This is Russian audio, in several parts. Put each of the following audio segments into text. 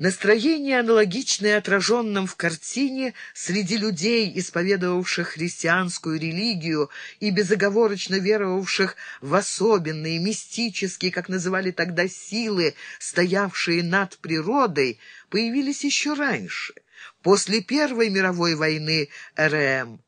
Настроение, аналогичное отраженным в картине, среди людей, исповедовавших христианскую религию и безоговорочно веровавших в особенные, мистические, как называли тогда, силы, стоявшие над природой, появились еще раньше, после Первой мировой войны РМ.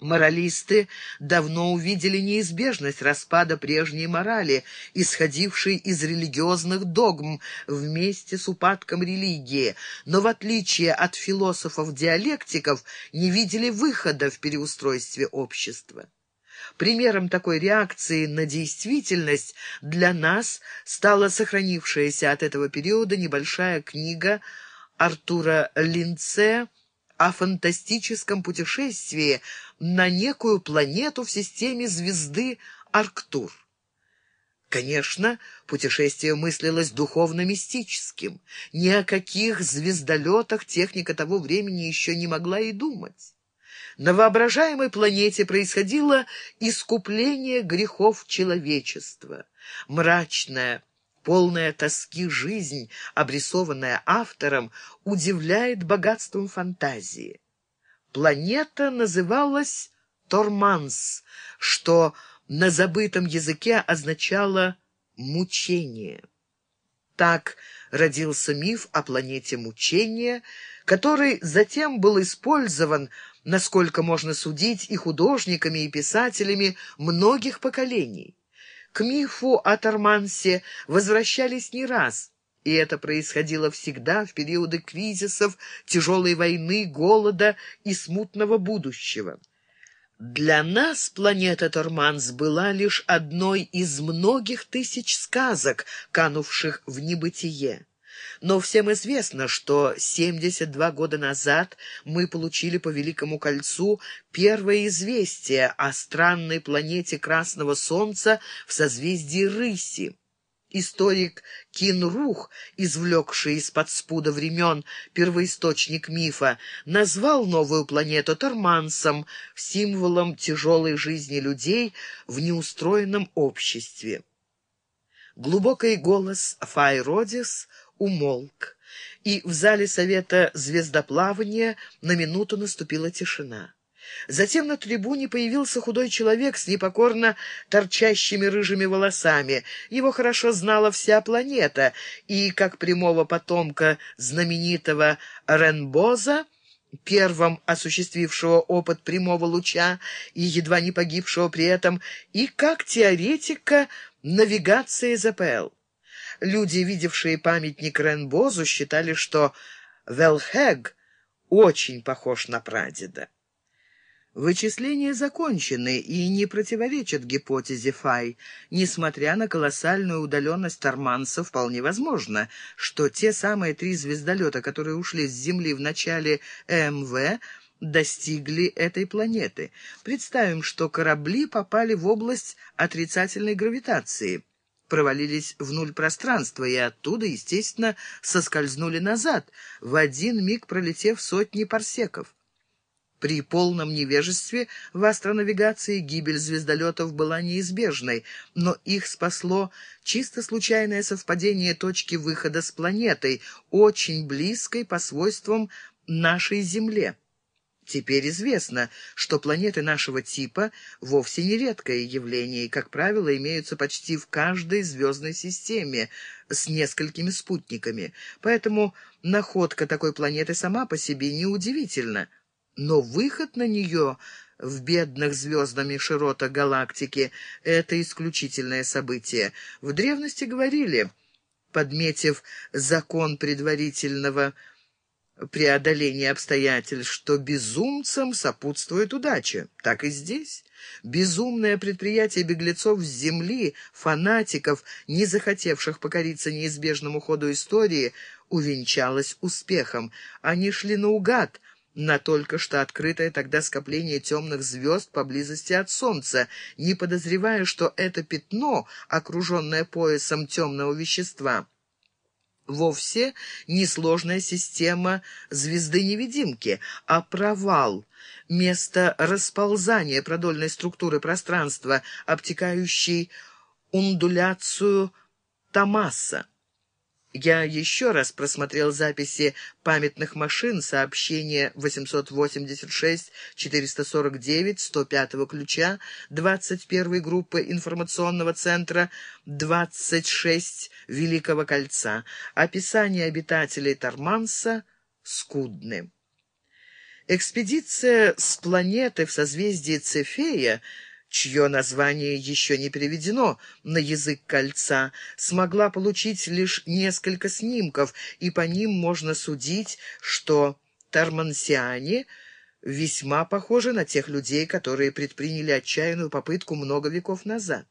Моралисты давно увидели неизбежность распада прежней морали, исходившей из религиозных догм вместе с упадком религии, но в отличие от философов-диалектиков не видели выхода в переустройстве общества. Примером такой реакции на действительность для нас стала сохранившаяся от этого периода небольшая книга Артура Линце о фантастическом путешествии на некую планету в системе звезды Арктур. Конечно, путешествие мыслилось духовно-мистическим. Ни о каких звездолетах техника того времени еще не могла и думать. На воображаемой планете происходило искупление грехов человечества. Мрачная, полная тоски жизнь, обрисованная автором, удивляет богатством фантазии. Планета называлась Торманс, что на забытом языке означало «мучение». Так родился миф о планете мучения, который затем был использован, насколько можно судить, и художниками, и писателями многих поколений. К мифу о Тормансе возвращались не раз, и это происходило всегда в периоды кризисов, тяжелой войны, голода и смутного будущего. Для нас планета Торманс была лишь одной из многих тысяч сказок, канувших в небытие. Но всем известно, что 72 года назад мы получили по Великому кольцу первое известие о странной планете Красного Солнца в созвездии Рыси. Историк Кинрух, извлекший из-под спуда времен первоисточник мифа, назвал новую планету Тормансом, символом тяжелой жизни людей в неустроенном обществе. Глубокий голос Файродис умолк, и в зале совета звездоплавания на минуту наступила тишина. Затем на трибуне появился худой человек с непокорно торчащими рыжими волосами. Его хорошо знала вся планета, и, как прямого потомка знаменитого Ренбоза, первым осуществившего опыт прямого луча и едва не погибшего при этом, и как теоретика навигации ЗПЛ. Люди, видевшие памятник Ренбозу, считали, что Велхег очень похож на прадеда. Вычисления закончены и не противоречат гипотезе Фай. Несмотря на колоссальную удаленность Торманса, вполне возможно, что те самые три звездолета, которые ушли с Земли в начале МВ, достигли этой планеты. Представим, что корабли попали в область отрицательной гравитации провалились в нуль пространства и оттуда, естественно, соскользнули назад, в один миг пролетев сотни парсеков. При полном невежестве в астронавигации гибель звездолетов была неизбежной, но их спасло чисто случайное совпадение точки выхода с планетой, очень близкой по свойствам нашей Земле. Теперь известно, что планеты нашего типа вовсе не редкое явление и, как правило, имеются почти в каждой звездной системе с несколькими спутниками. Поэтому находка такой планеты сама по себе неудивительна. Но выход на нее в бедных звездами широтах галактики — это исключительное событие. В древности говорили, подметив закон предварительного преодоление обстоятельств, что безумцам сопутствует удача. Так и здесь. Безумное предприятие беглецов с земли, фанатиков, не захотевших покориться неизбежному ходу истории, увенчалось успехом. Они шли наугад, на только что открытое тогда скопление темных звезд поблизости от Солнца, не подозревая, что это пятно, окруженное поясом темного вещества, вовсе не сложная система звезды-невидимки, а провал, место расползания продольной структуры пространства, обтекающий ундуляцию Томаса. Я еще раз просмотрел записи памятных машин, сообщения 886-449, 105 ключа, 21 группы информационного центра, 26 Великого кольца. Описание обитателей Торманса скудны. Экспедиция с планеты в созвездии Цефея чье название еще не переведено на язык кольца, смогла получить лишь несколько снимков, и по ним можно судить, что тармансиане весьма похожи на тех людей, которые предприняли отчаянную попытку много веков назад.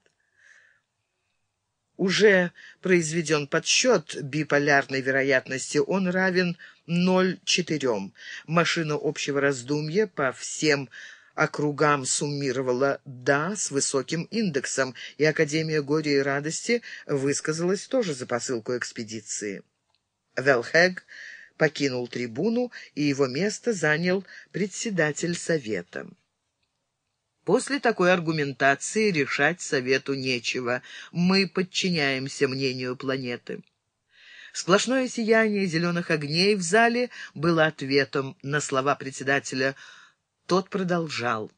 Уже произведен подсчет биполярной вероятности, он равен 0,4. Машина общего раздумья по всем округам суммировала «да» с высоким индексом, и Академия горя и радости высказалась тоже за посылку экспедиции. Велхег покинул трибуну, и его место занял председатель совета. После такой аргументации решать совету нечего. Мы подчиняемся мнению планеты. Сплошное сияние зеленых огней в зале было ответом на слова председателя тот продолжал.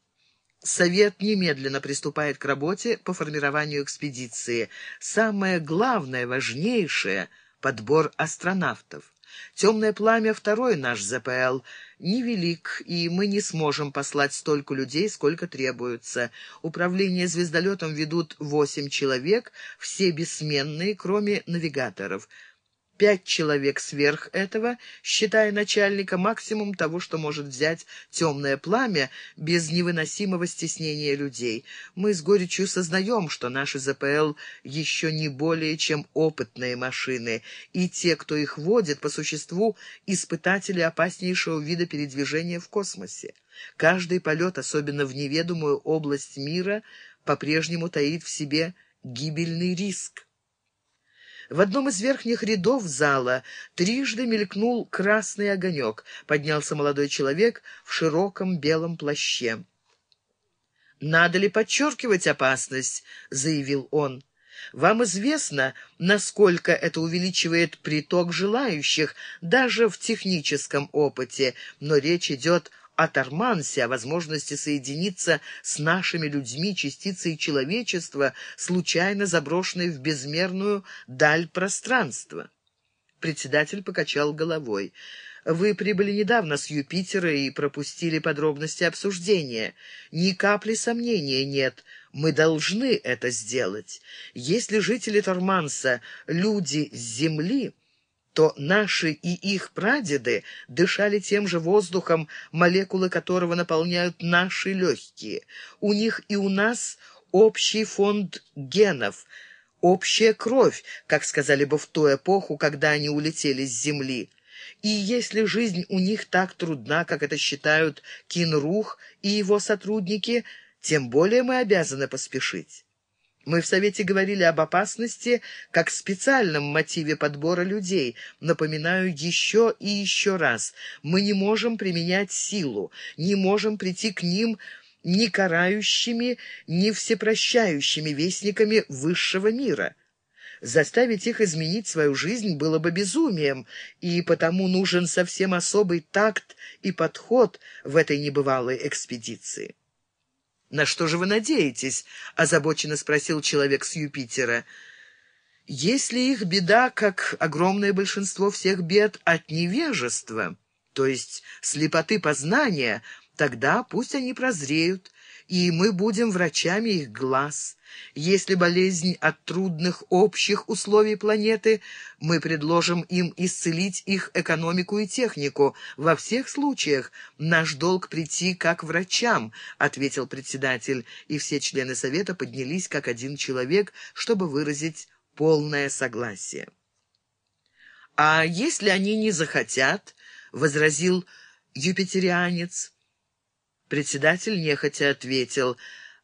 Совет немедленно приступает к работе по формированию экспедиции. Самое главное, важнейшее — подбор астронавтов. Темное пламя — второй наш ЗПЛ. Невелик, и мы не сможем послать столько людей, сколько требуется. Управление звездолетом ведут восемь человек, все бессменные, кроме навигаторов — пять человек сверх этого, считая начальника максимум того, что может взять темное пламя без невыносимого стеснения людей. Мы с горечью сознаем, что наши ЗПЛ еще не более чем опытные машины, и те, кто их водит, по существу испытатели опаснейшего вида передвижения в космосе. Каждый полет, особенно в неведомую область мира, по-прежнему таит в себе гибельный риск. В одном из верхних рядов зала трижды мелькнул красный огонек. Поднялся молодой человек в широком белом плаще. «Надо ли подчеркивать опасность?» — заявил он. «Вам известно, насколько это увеличивает приток желающих, даже в техническом опыте, но речь идет о Тармансе, о возможности соединиться с нашими людьми, частицей человечества, случайно заброшенной в безмерную даль пространства. Председатель покачал головой. Вы прибыли недавно с Юпитера и пропустили подробности обсуждения. Ни капли сомнения нет. Мы должны это сделать. Если жители Торманса — люди с Земли то наши и их прадеды дышали тем же воздухом, молекулы которого наполняют наши легкие. У них и у нас общий фонд генов, общая кровь, как сказали бы в ту эпоху, когда они улетели с Земли. И если жизнь у них так трудна, как это считают Кинрух и его сотрудники, тем более мы обязаны поспешить. Мы в Совете говорили об опасности как специальном мотиве подбора людей. Напоминаю еще и еще раз. Мы не можем применять силу, не можем прийти к ним ни карающими, ни всепрощающими вестниками высшего мира. Заставить их изменить свою жизнь было бы безумием, и потому нужен совсем особый такт и подход в этой небывалой экспедиции. «На что же вы надеетесь?» — озабоченно спросил человек с Юпитера. «Если их беда, как огромное большинство всех бед, от невежества, то есть слепоты познания, тогда пусть они прозреют, и мы будем врачами их глаз. Если болезнь от трудных общих условий планеты, мы предложим им исцелить их экономику и технику. Во всех случаях наш долг прийти как врачам, ответил председатель, и все члены совета поднялись как один человек, чтобы выразить полное согласие. А если они не захотят, возразил юпитерианец. Председатель нехотя ответил,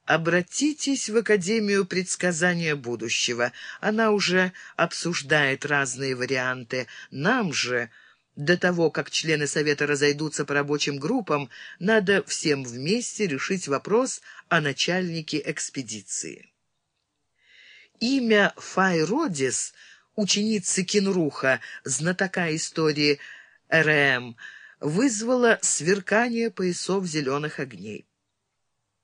«Обратитесь в Академию предсказания будущего. Она уже обсуждает разные варианты. Нам же...» До того, как члены Совета разойдутся по рабочим группам, надо всем вместе решить вопрос о начальнике экспедиции. Имя Файродис ученицы Кинруха, знатока истории РМ, вызвало сверкание поясов зеленых огней.